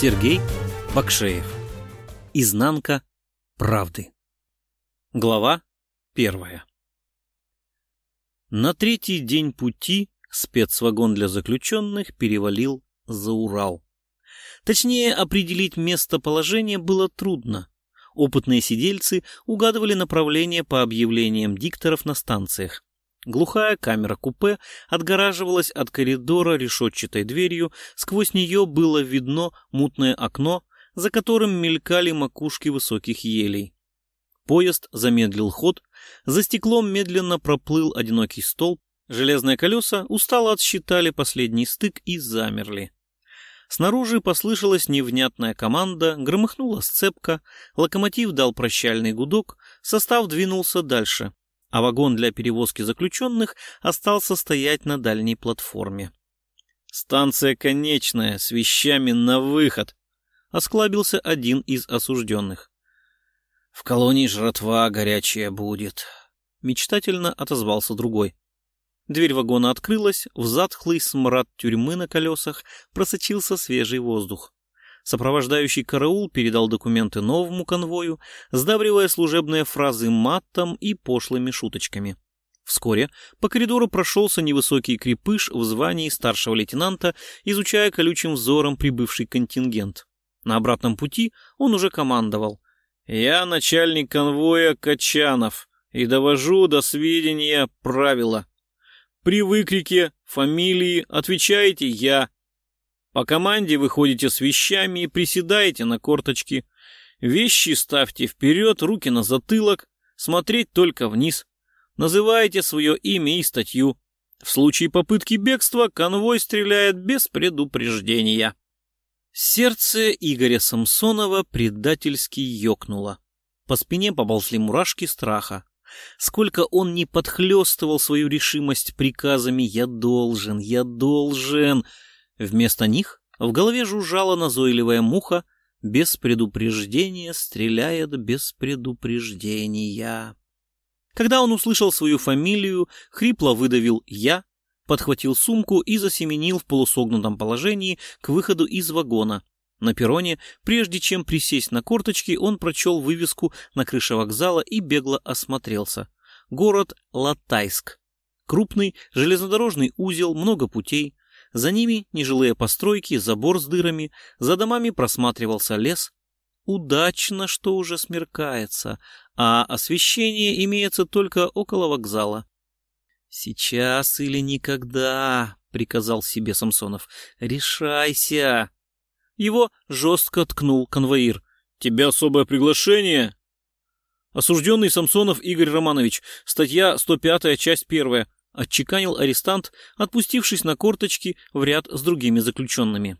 Сергей Бакшеев. Изнанка правды. Глава первая. На третий день пути спецвагон для заключенных перевалил за Урал. Точнее, определить местоположение было трудно. Опытные сидельцы угадывали направление по объявлениям дикторов на станциях. Глухая камера-купе отгораживалась от коридора решетчатой дверью, сквозь нее было видно мутное окно, за которым мелькали макушки высоких елей. Поезд замедлил ход, за стеклом медленно проплыл одинокий столб, железные колеса устало отсчитали последний стык и замерли. Снаружи послышалась невнятная команда, громыхнула сцепка, локомотив дал прощальный гудок, состав двинулся дальше, а вагон для перевозки заключенных остался стоять на дальней платформе. «Станция конечная, с вещами на выход!» — осклабился один из осужденных. «В колонии жратва горячая будет», — мечтательно отозвался другой. Дверь вагона открылась, в затхлый смрад тюрьмы на колесах просочился свежий воздух. Сопровождающий караул передал документы новому конвою, сдабривая служебные фразы матом и пошлыми шуточками. Вскоре по коридору прошелся невысокий крепыш в звании старшего лейтенанта, изучая колючим взором прибывший контингент. На обратном пути он уже командовал. «Я начальник конвоя Качанов и довожу до сведения правила. При выкрике фамилии отвечаете «я». По команде выходите с вещами и приседаете на корточки. Вещи ставьте вперед, руки на затылок, смотреть только вниз. Называете свое имя и статью. В случае попытки бегства конвой стреляет без предупреждения. Сердце Игоря Самсонова предательски ёкнуло. По спине поползли мурашки страха. Сколько он не подхлёстывал свою решимость приказами «я должен, я должен», вместо них в голове жужжала назойливая муха, без предупреждения стреляет без предупреждения. Когда он услышал свою фамилию, хрипло выдавил «я», подхватил сумку и засеменил в полусогнутом положении к выходу из вагона, на перроне, прежде чем присесть на корточки, он прочел вывеску на крыше вокзала и бегло осмотрелся. Город Латайск. Крупный железнодорожный узел, много путей. За ними нежилые постройки, забор с дырами. За домами просматривался лес. Удачно, что уже смеркается, а освещение имеется только около вокзала. «Сейчас или никогда», — приказал себе Самсонов. «Решайся!» Его жестко ткнул конвоир. «Тебе особое приглашение?» «Осужденный Самсонов Игорь Романович, статья 105, часть 1», отчеканил арестант, отпустившись на корточки в ряд с другими заключенными.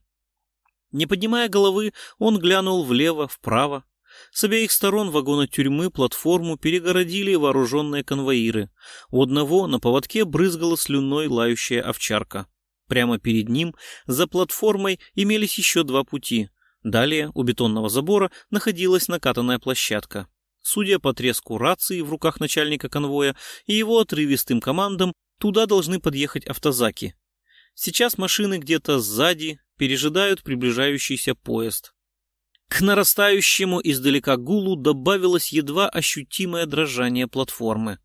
Не поднимая головы, он глянул влево, вправо. С обеих сторон вагона тюрьмы платформу перегородили вооруженные конвоиры. У одного на поводке брызгала слюной лающая овчарка. Прямо перед ним, за платформой, имелись еще два пути. Далее у бетонного забора находилась накатанная площадка. Судя по треску рации в руках начальника конвоя и его отрывистым командам, туда должны подъехать автозаки. Сейчас машины где-то сзади пережидают приближающийся поезд. К нарастающему издалека гулу добавилось едва ощутимое дрожание платформы.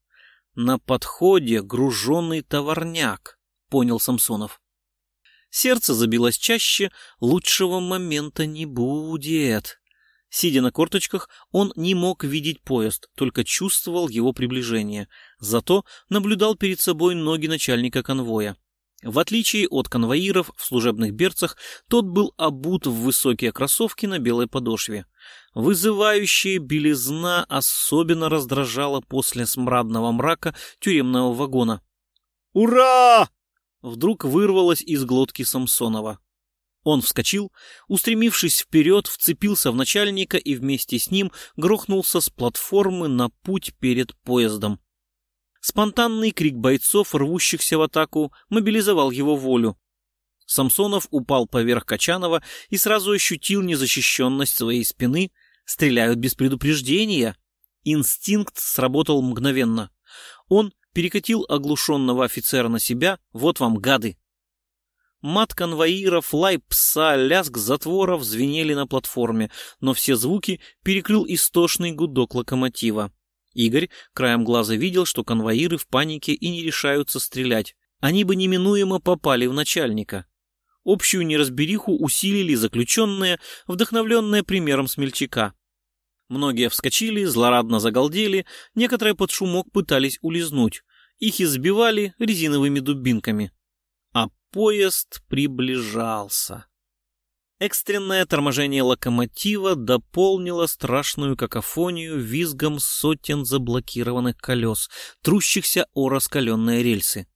На подходе груженный товарняк, понял Самсонов. Сердце забилось чаще, лучшего момента не будет. Сидя на корточках, он не мог видеть поезд, только чувствовал его приближение. Зато наблюдал перед собой ноги начальника конвоя. В отличие от конвоиров в служебных берцах, тот был обут в высокие кроссовки на белой подошве. Вызывающая белизна особенно раздражала после смрадного мрака тюремного вагона. «Ура!» вдруг вырвалось из глотки Самсонова. Он вскочил, устремившись вперед, вцепился в начальника и вместе с ним грохнулся с платформы на путь перед поездом. Спонтанный крик бойцов, рвущихся в атаку, мобилизовал его волю. Самсонов упал поверх Качанова и сразу ощутил незащищенность своей спины. Стреляют без предупреждения. Инстинкт сработал мгновенно. Он перекатил оглушенного офицера на себя. Вот вам, гады! Мат конвоиров, лай пса, лязг затворов звенели на платформе, но все звуки перекрыл истошный гудок локомотива. Игорь краем глаза видел, что конвоиры в панике и не решаются стрелять. Они бы неминуемо попали в начальника. Общую неразбериху усилили заключенные, вдохновленные примером смельчака. Многие вскочили, злорадно загалдели, некоторые под шумок пытались улизнуть. Их избивали резиновыми дубинками поезд приближался. Экстренное торможение локомотива дополнило страшную какофонию визгом сотен заблокированных колес, трущихся о раскаленные рельсы.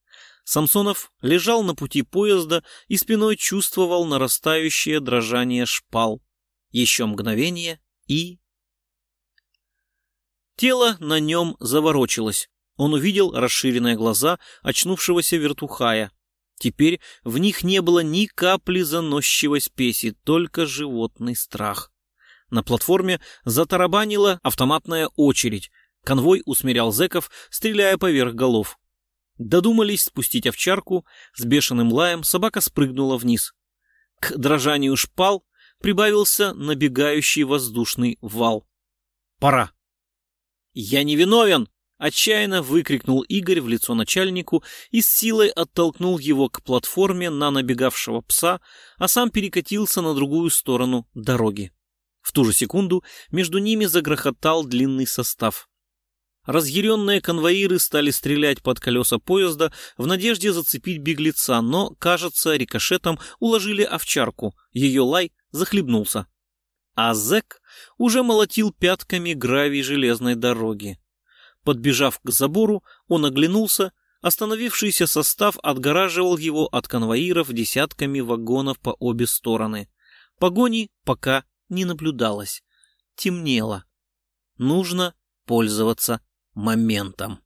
Самсонов лежал на пути поезда и спиной чувствовал нарастающее дрожание шпал. Еще мгновение и... Тело на нем заворочилось. Он увидел расширенные глаза очнувшегося вертухая, Теперь в них не было ни капли заносчивой спеси, только животный страх. На платформе затарабанила автоматная очередь. Конвой усмирял зэков, стреляя поверх голов. Додумались спустить овчарку, с бешеным лаем собака спрыгнула вниз. К дрожанию шпал прибавился набегающий воздушный вал. «Пора!» «Я не виновен!» Отчаянно выкрикнул Игорь в лицо начальнику и с силой оттолкнул его к платформе на набегавшего пса, а сам перекатился на другую сторону дороги. В ту же секунду между ними загрохотал длинный состав. Разъяренные конвоиры стали стрелять под колеса поезда в надежде зацепить беглеца, но, кажется, рикошетом уложили овчарку, ее лай захлебнулся. А зэк уже молотил пятками гравий железной дороги. Подбежав к забору, он оглянулся, остановившийся состав отгораживал его от конвоиров десятками вагонов по обе стороны. Погони пока не наблюдалось. Темнело. Нужно пользоваться моментом.